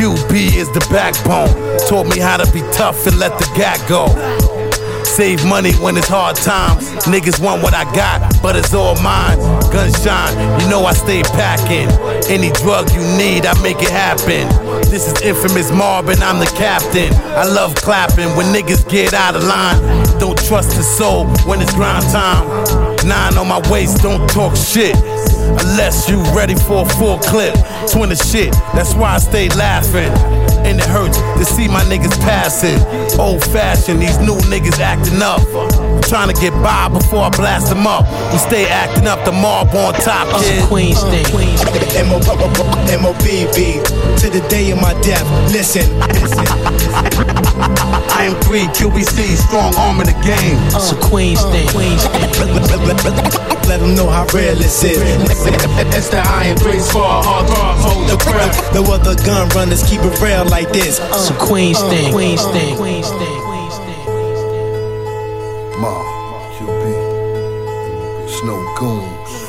is the backbone. Taught me how to be tough and let the gat go. Save money when it's hard times. Niggas want what I got, but it's all mine. Gunshine, you know I stay packing. Any drug you need, I make it happen. This is infamous Marvin, I'm the captain. I love clapping when niggas get out of line. Don't trust the soul when it's grind time. Nine on my waist, don't talk shit. Unless you ready for a full clip. Twin of shit, that's why I stay laughing. And it hurts to see my niggas passing. Old fashioned, these new niggas acting up. I'm trying to get by before I blast them up. We stay acting up, the mob on top, kid. Queens uh, thing. M-O-B-B to the day of my death. Listen, I am 3 QBC, strong arm in the game. It's a Queens uh, thing. Queens let them know how real this is. It's the iron grace for hard rock, hold the breath. The other gun runners keep it real like this. Uh, it's a Queens uh, thing. Queens thing. Queens thing. Ma, QB, Snowgoons.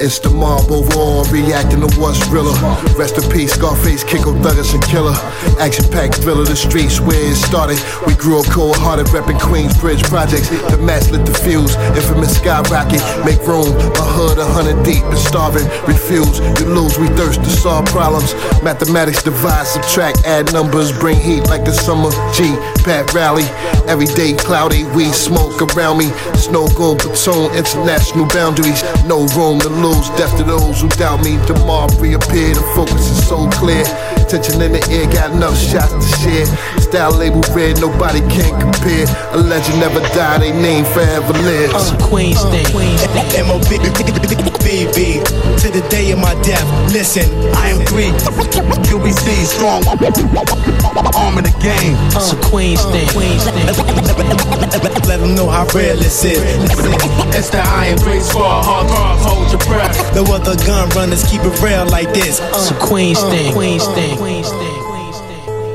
It's the mob overall reacting to what's realer. Rest in peace, Scarface, Kiko, Douglas, and Killer. Action packed thriller, the streets where it started. We grew up cold hearted, repping Queensbridge projects. The match lit the fuse, infamous skyrocket. Make room, a hood, a hundred deep, and starving. Refuse, you lose, we thirst to solve problems. Mathematics divide, subtract, add numbers, bring heat like the summer. G, Pat Rally. Every day cloudy, we smoke around me. Snow gold platoon, international boundaries. No room to lose. Death to those who doubt me. Tomorrow reappear, the focus is so clear. Tension in the air, got enough shots to share. Style label red, nobody can compare. A legend never die, they name forever lives. It's a Queens thing. M-O-B-B to the day of my death. Listen, I am 3 QBC, strong arm in the game. It's a Queens uh, thing. Queens let them know how real this is. It's the iron grace for hard rock, hold your breath. The other gun runners keep it real like this. It's a uh, Queens uh, thing. Queens thing. Queens thing.